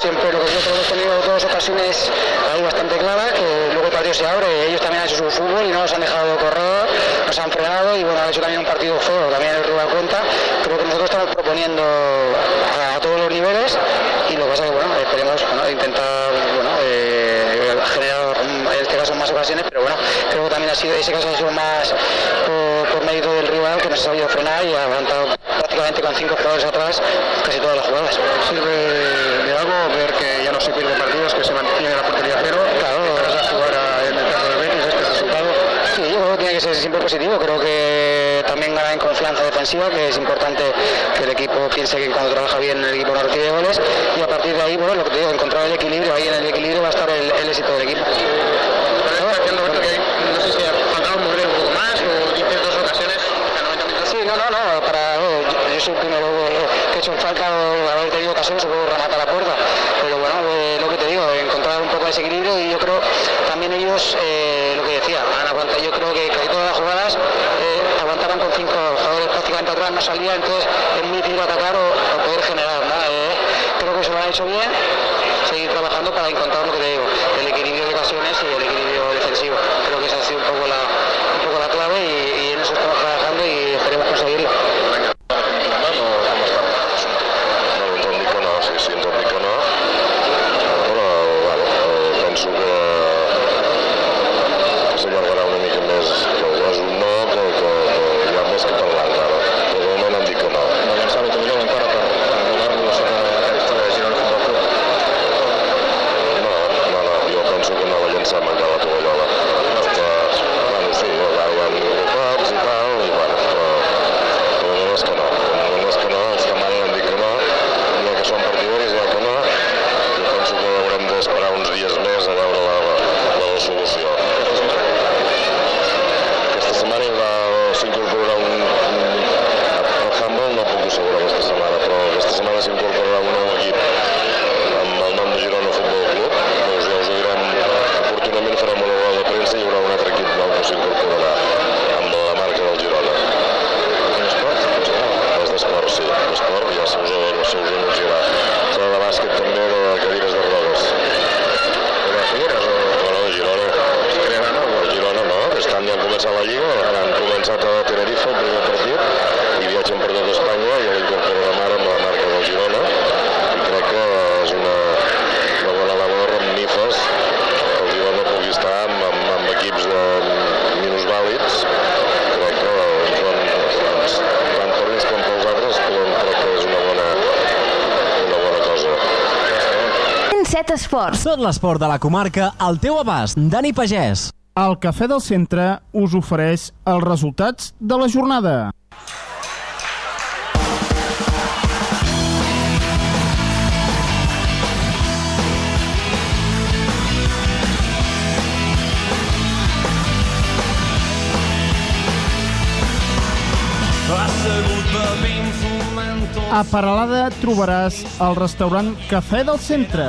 siempre lo que hemos tenido dos ocasiones ahí bastante claras, que luego el partido se abre, ellos también han hecho su fútbol y no nos han dejado correr, nos han frenado y bueno, han hecho también un partido feo, también el Rubén cuenta, creo que nosotros estamos proponiendo a, todos los niveles y lo que pasa es que bueno, esperemos intentar eh, generar en este caso más ocasiones, pero bueno, creo que también ha sido, ese caso ha sido más por, por mérito del rival que nos ha sabido frenar y ha aguantado prácticamente con cinco jugadores atrás casi todas las jugadas. Sirve de algo ver que ya no se pierde partidos, que se mantiene la portería cero. Claro, vas a jugar a- en el caso del Betis este resultado. Sí, yo creo que tiene que ser siempre positivo. Creo que también gana en confianza defensiva, que es importante que el equipo piense que cuando trabaja bien el equipo no recibe goles. Y a partir de ahí, bueno, lo que te digo, encontrar el equilibrio. Ahí en el equilibrio va a estar el, el éxito del equipo. No sé si faltaba mover un poco más o dices dos ocasiones Sí, no, no, no, para, no, yo, el primero eh, que he hecho en falta haber tenido ocasiones o puedo rematar la puerta. Pero bueno, eh, lo que te digo, encontrar un poco de ese equilibrio y yo creo también ellos, eh, lo que decía, han aguantado, yo creo que casi todas las jugadas eh, aguantaban con cinco jugadores prácticamente atrás, no salía, entonces es muy difícil atacar o, o poder generar. ¿no? Eh, creo que se lo han hecho bien, seguir trabajando para encontrar lo que te digo, Esports. Tot l'esport de la comarca al teu abast. Dani Pagès. El Cafè del Centre us ofereix els resultats de la jornada. A Paralada trobaràs el restaurant Cafè del Centre,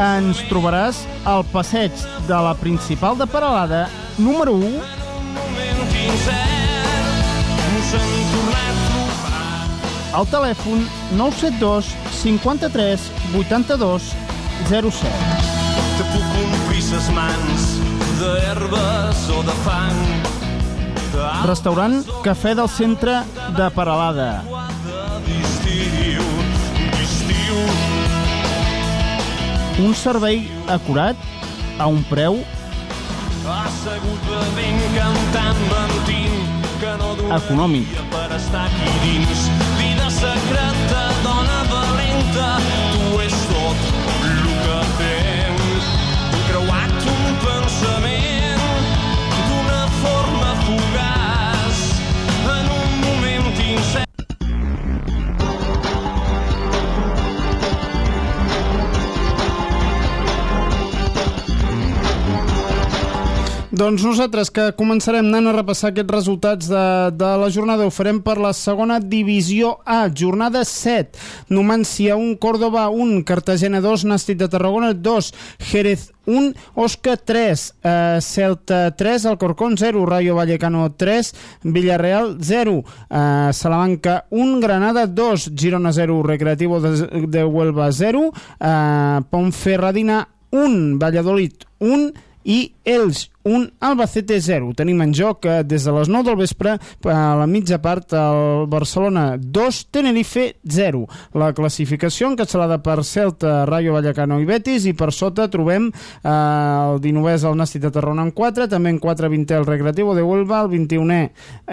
Ens trobaràs al passeig de la principal de Peralada número 1 al telèfon 972 53 82 07. Te puc omplir ses mans d'herbes o de fang. Restaurant Cafè del Centre de Paralada. Un servei acurat a un preu Econòmic. Vida secreta, dona valenta, Doncs nosaltres que començarem anant a repassar aquests resultats de, de la jornada. Ho farem per la segona divisió A, jornada 7 Numancia 1, Córdoba 1 Cartagena 2, Nàstic de Tarragona 2 Jerez 1, Osca 3 eh, Celta 3, Alcorcón 0 Rayo Vallecano 3, Villarreal 0 eh, Salamanca 1, Granada 2, Girona 0 Recreativo de, de Huelva 0 eh, Ponferradina 1, Valladolid 1 i Elx 1, Albacete 0. Tenim en joc eh, des de les 9 del vespre a la mitja part el Barcelona 2, Tenerife 0. La classificació encapçalada per Celta, Rayo Vallecano i Betis i per sota trobem eh, el 19è és el Nàstic de Tarragona amb 4, també en 4 20è el Recreativo de Huelva, el 21è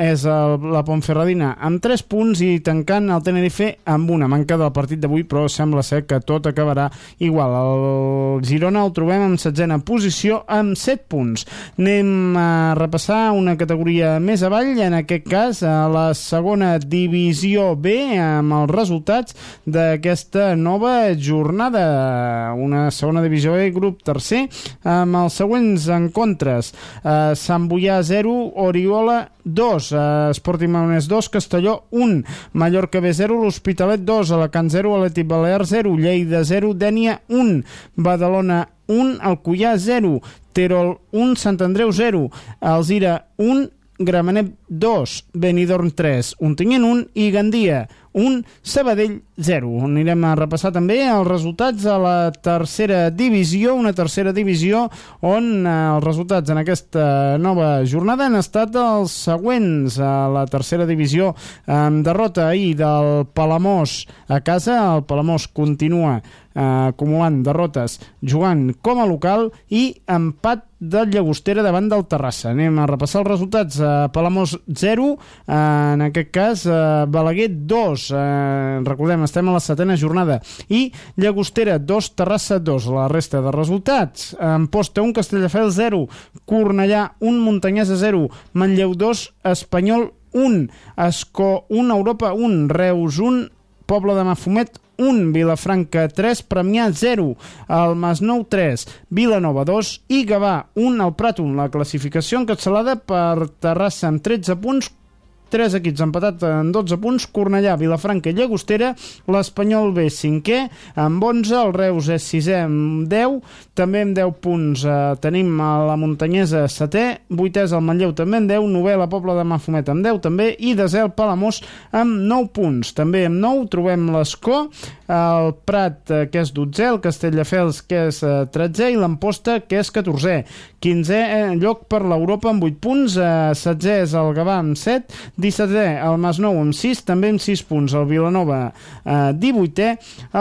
és el, la Ponferradina amb 3 punts i tancant el Tenerife amb una manca del partit d'avui però sembla ser que tot acabarà igual. El Girona el trobem en setzena posició amb 7 punts. Anem a repassar una categoria més avall, en aquest cas a la segona divisió B, amb els resultats d'aquesta nova jornada. Una segona divisió B, grup tercer, amb els següents encontres. Eh, Sant Boià 0, Oriola 2, eh, Sporting Maonès 2, Castelló 1, Mallorca B 0, l'Hospitalet 2, Alacant 0, Atlètic Balear 0, Lleida 0, Dènia 1, Badalona 1, Alcoyà 0, Terol 1, Sant Andreu 0, Alzira 1, Gramenet 2, Benidorm 3, Ontinyent 1 i Gandia 1, Sabadell 0. Anirem a repassar també els resultats a la tercera divisió, una tercera divisió on eh, els resultats en aquesta nova jornada han estat els següents. A la tercera divisió amb derrota ahir del Palamós a casa, el Palamós continua eh, acumulant derrotes jugant com a local i empat del Llagostera davant del Terrassa. Anem a repassar els resultats. Eh, Palamós 0, eh, en aquest cas eh, Balaguer 2, eh, recordem, estem a la setena jornada, i Llagostera 2, Terrassa 2. La resta de resultats, Amposta 1, Castelldefels 0, Cornellà 1, Muntanyesa 0, Manlleu 2, Espanyol 1, Escó 1, Europa 1, Reus 1, Poble de Mafumet 1, Vilafranca 3, Premià 0, el Masnou 3, Vilanova 2 i Gavà 1, el Prat 1. La classificació encapçalada per Terrassa amb 13 punts, 3 equips empatats en 12 punts, Cornellà, Vilafranca i Llagostera, l'Espanyol B 5è amb 11, el Reus és 6è amb 10, també amb 10 punts eh, tenim la Muntanyesa 7è, 8è és el Manlleu també amb 10, 9è la Pobla de Mafumet amb 10 també i 10è el Palamós amb 9 punts. També amb 9 trobem l'Escó, el Prat, eh, que és 12è, el Castelldefels, que és eh, 13è, i l'Amposta, que és 14è. 15è eh, lloc per l'Europa amb 8 punts, eh, 16è és el Gavà amb 7, 17è el Masnou amb 6, també amb 6 punts, el Vilanova eh, 18è,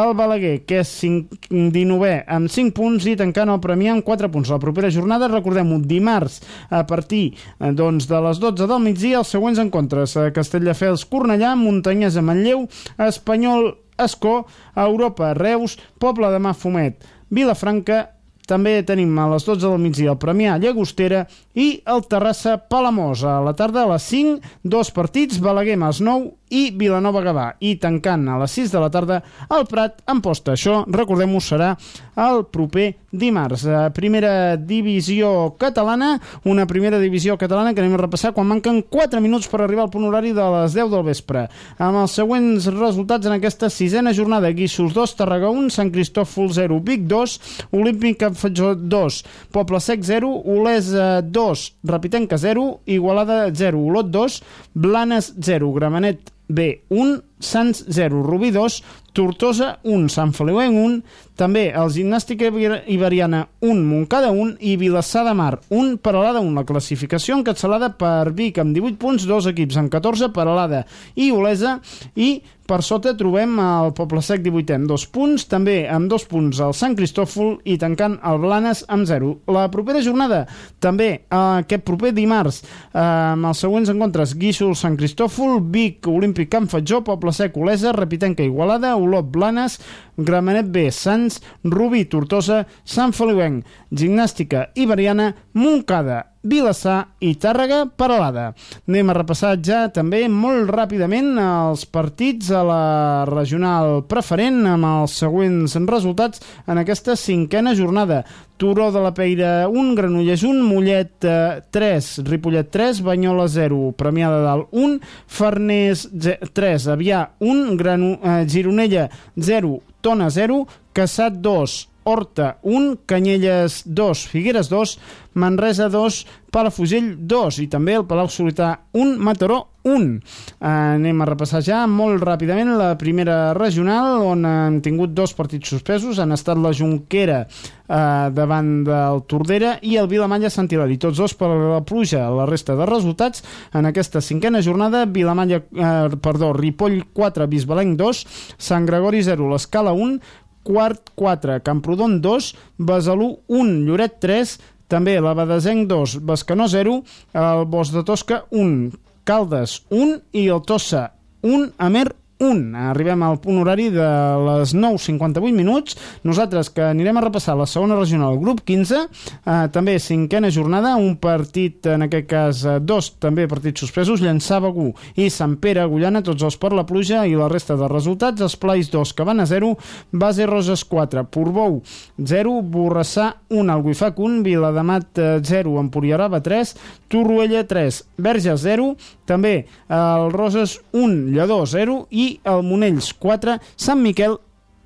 el Balaguer, que és 5, 19è amb 5 punts i tancant el Premià amb 4 punts. La propera jornada, recordem-ho, dimarts a partir eh, doncs, de les 12 del migdia, els següents encontres, eh, Castelldefels, Cornellà, Muntanyesa, Manlleu, Espanyol, Escó, Europa, Reus, Poble de Mafumet, Vilafranca, també tenim a les 12 del migdia el Premià Llagostera i el Terrassa Palamós. A la tarda a les 5, dos partits, Balaguer Masnou i Vilanova Gavà i tancant a les 6 de la tarda el Prat Amposta. Això, recordem-ho, serà el proper dimarts. Eh, primera divisió catalana, una primera divisió catalana que anem a repassar quan manquen 4 minuts per arribar al punt horari de les 10 del vespre. Amb els següents resultats en aquesta sisena jornada, Guíxols 2, Tarragà 1, Sant Cristòfol 0, Vic 2, Olímpic Can Fatjó 2, Poble Sec 0, Olesa 2, Rapitenca 0, Igualada 0, Olot 2, Blanes 0, Gramenet B 1, Sants 0, Rubí 2, Tortosa 1, Sant Feliu 1, també el Gimnàstica Iberiana 1, Montcada 1 i Vilassar de Mar 1, Paralada 1. La classificació encapçalada per Vic amb 18 punts, dos equips amb 14, Paralada i Olesa i per sota trobem el Poble Sec 18 amb dos punts, també amb dos punts el Sant Cristòfol i tancant el Blanes amb 0. La propera jornada, també eh, aquest proper dimarts, eh, amb els següents encontres, Guíxol, Sant Cristòfol, Vic, Olímpic Camp Fatjó, Poble Sec, Olesa, Repitenca, Igualada, Olot, Blanes, Gramenet B, Sants, Rubí, Tortosa, Sant Feliuenc, Gimnàstica Iberiana, Montcada, Vilassar i Tàrrega Paralada. Anem a repassar ja també molt ràpidament els partits a la regional preferent amb els següents resultats en aquesta cinquena jornada. Turó de la Peira 1, Granollers 1, Mollet eh, 3, Ripollet 3, Banyola 0, Premià de Dalt 1, Farners 3, Avià 1, Granu, eh, Gironella 0, Tona 0, Caçat 2, Horta 1, Canyelles 2, Figueres 2, Manresa 2, Palafugell 2 i també el Palau Solità 1, Mataró 1. Eh, anem a repassar ja molt ràpidament la primera regional on han tingut dos partits suspesos, han estat la Junquera eh, davant del Tordera i el Vilamalla Sant Hilari, tots dos per la pluja. La resta de resultats en aquesta cinquena jornada, Vilamalla, eh, perdó, Ripoll 4, Bisbalenc 2, Sant Gregori 0, l'Escala 1, Quart 4, Camprodon 2, Besalú 1, Lloret 3, també la Badesenc 2, Bescanó 0, el Bosc de Tosca 1, Caldes 1 i el Tossa 1, Amer 1. Arribem al punt horari de les 9.58 minuts. Nosaltres que anirem a repassar la segona regional, grup 15, eh, també cinquena jornada, un partit, en aquest cas eh, dos també partits suspesos, Llançà Begú i Sant Pere Agullana, tots els per la pluja i la resta de resultats, Esplais 2 que van a 0, Base Roses 4, Portbou 0, Borrassà 1, Alguifac 1, Viladamat 0, Empuriarava 3, Torroella 3, Verges 0, també el Roses 1, Lledó 0 i el Monells 4, Sant Miquel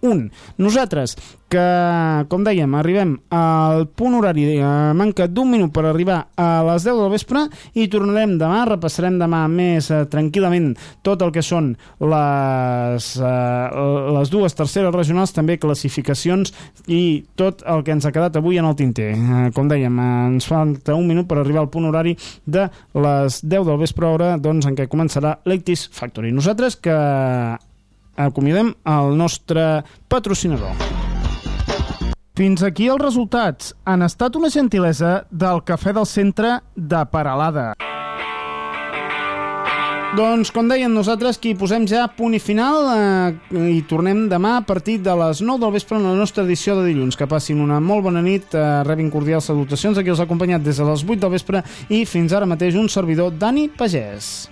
1. Nosaltres, que, com dèiem, arribem al punt horari, eh, manca d'un minut per arribar a les 10 del vespre i tornarem demà, repassarem demà més eh, tranquil·lament tot el que són les, eh, les dues terceres regionals, també classificacions i tot el que ens ha quedat avui en el tinter. Eh, com dèiem, ens falta un minut per arribar al punt horari de les 10 del vespre hora doncs, en què començarà l'Actis Factory. Nosaltres que acomiadem el nostre patrocinador. Fins aquí els resultats. Han estat una gentilesa del Cafè del Centre de Paralada. Doncs, com deien nosaltres, que hi posem ja punt i final eh, i tornem demà a partir de les 9 del vespre en la nostra edició de dilluns. Que passin una molt bona nit, eh, rebin cordials salutacions. Aquí els ha acompanyat des de les 8 del vespre i fins ara mateix un servidor, Dani Pagès.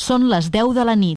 Són les 10 de la nit.